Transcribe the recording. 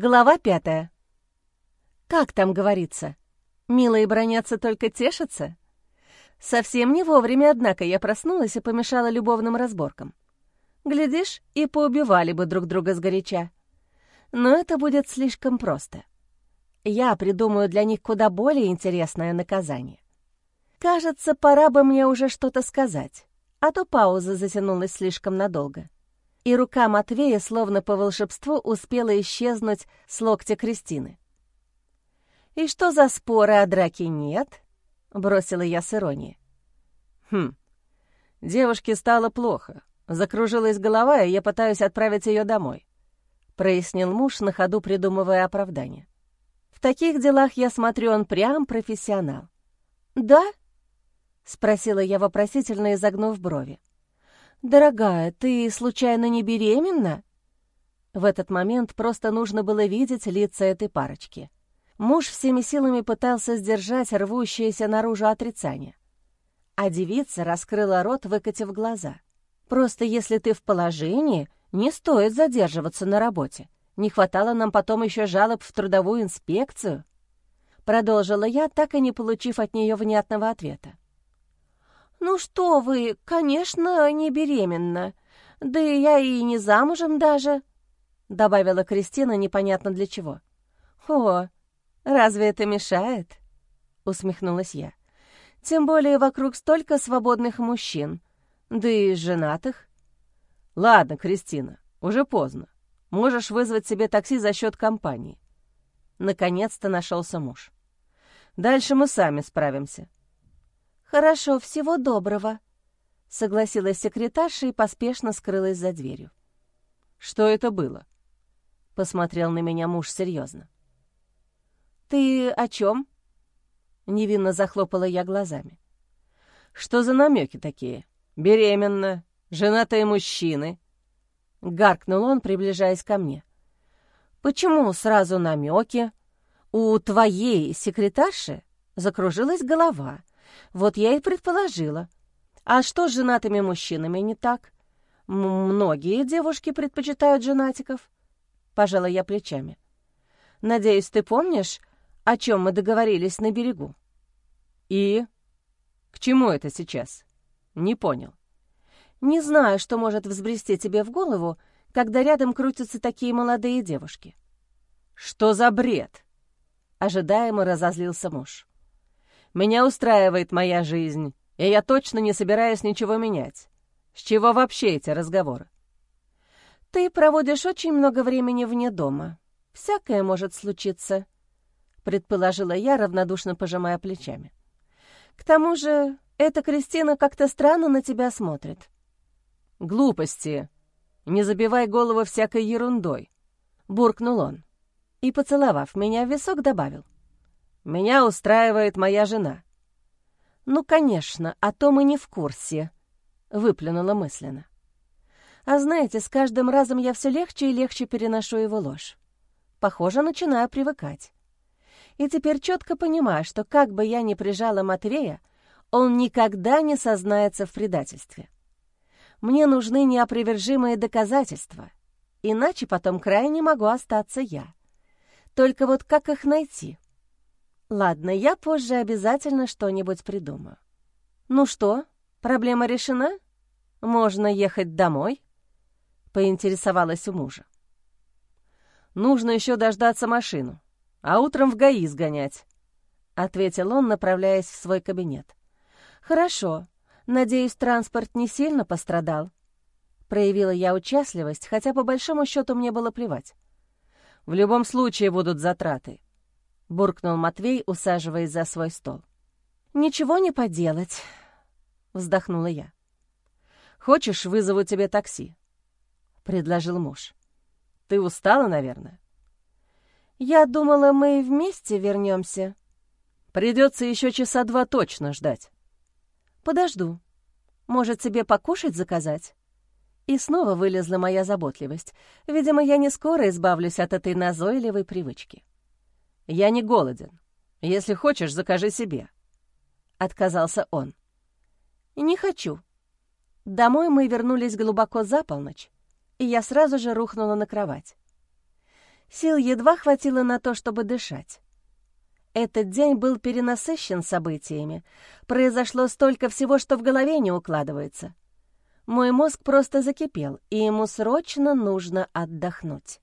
Глава пятая. Как там говорится? Милые бронятся, только тешатся? Совсем не вовремя, однако, я проснулась и помешала любовным разборкам. Глядишь, и поубивали бы друг друга сгоряча. Но это будет слишком просто. Я придумаю для них куда более интересное наказание. Кажется, пора бы мне уже что-то сказать, а то пауза затянулась слишком надолго. И рука Матвея, словно по волшебству, успела исчезнуть с локтя Кристины. «И что за споры о драке нет?» — бросила я с иронией. «Хм, девушке стало плохо. Закружилась голова, и я пытаюсь отправить ее домой», — прояснил муж, на ходу придумывая оправдание. «В таких делах, я смотрю, он прям профессионал». «Да?» — спросила я вопросительно, изогнув брови. «Дорогая, ты случайно не беременна?» В этот момент просто нужно было видеть лица этой парочки. Муж всеми силами пытался сдержать рвущееся наружу отрицание. А девица раскрыла рот, выкатив глаза. «Просто если ты в положении, не стоит задерживаться на работе. Не хватало нам потом еще жалоб в трудовую инспекцию». Продолжила я, так и не получив от нее внятного ответа. «Ну что вы, конечно, не беременна. Да и я и не замужем даже», — добавила Кристина непонятно для чего. «О, разве это мешает?» — усмехнулась я. «Тем более вокруг столько свободных мужчин, да и женатых». «Ладно, Кристина, уже поздно. Можешь вызвать себе такси за счет компании». Наконец-то нашелся муж. «Дальше мы сами справимся». «Хорошо, всего доброго», — согласилась секретарша и поспешно скрылась за дверью. «Что это было?» — посмотрел на меня муж серьезно. «Ты о чем?» — невинно захлопала я глазами. «Что за намеки такие? Беременна, женатые мужчины?» — гаркнул он, приближаясь ко мне. «Почему сразу намеки? У твоей секретарши закружилась голова». Вот я и предположила. А что с женатыми мужчинами не так? М многие девушки предпочитают женатиков. Пожала я плечами. Надеюсь, ты помнишь, о чем мы договорились на берегу? И? К чему это сейчас? Не понял. Не знаю, что может взбрести тебе в голову, когда рядом крутятся такие молодые девушки. Что за бред? Ожидаемо разозлился муж. Меня устраивает моя жизнь, и я точно не собираюсь ничего менять. С чего вообще эти разговоры? Ты проводишь очень много времени вне дома. Всякое может случиться, — предположила я, равнодушно пожимая плечами. К тому же эта Кристина как-то странно на тебя смотрит. Глупости. Не забивай голову всякой ерундой, — буркнул он. И, поцеловав меня в висок, добавил — меня устраивает моя жена». «Ну, конечно, а то мы не в курсе», — выплюнула мысленно. «А знаете, с каждым разом я все легче и легче переношу его ложь. Похоже, начинаю привыкать. И теперь четко понимаю, что как бы я ни прижала Матвея, он никогда не сознается в предательстве. Мне нужны неопровержимые доказательства, иначе потом крайне могу остаться я. Только вот как их найти?» Ладно, я позже обязательно что-нибудь придумаю. Ну что, проблема решена? Можно ехать домой? Поинтересовалась у мужа. Нужно еще дождаться машину, а утром в ГАИ сгонять, ответил он, направляясь в свой кабинет. Хорошо. Надеюсь, транспорт не сильно пострадал. Проявила я участливость, хотя по большому счету мне было плевать. В любом случае будут затраты. — буркнул Матвей, усаживаясь за свой стол. «Ничего не поделать», — вздохнула я. «Хочешь, вызову тебе такси?» — предложил муж. «Ты устала, наверное?» «Я думала, мы вместе вернемся. «Придется еще часа два точно ждать». «Подожду. Может, тебе покушать заказать?» И снова вылезла моя заботливость. Видимо, я не скоро избавлюсь от этой назойливой привычки. «Я не голоден. Если хочешь, закажи себе», — отказался он. «Не хочу». Домой мы вернулись глубоко за полночь, и я сразу же рухнула на кровать. Сил едва хватило на то, чтобы дышать. Этот день был перенасыщен событиями. Произошло столько всего, что в голове не укладывается. Мой мозг просто закипел, и ему срочно нужно отдохнуть.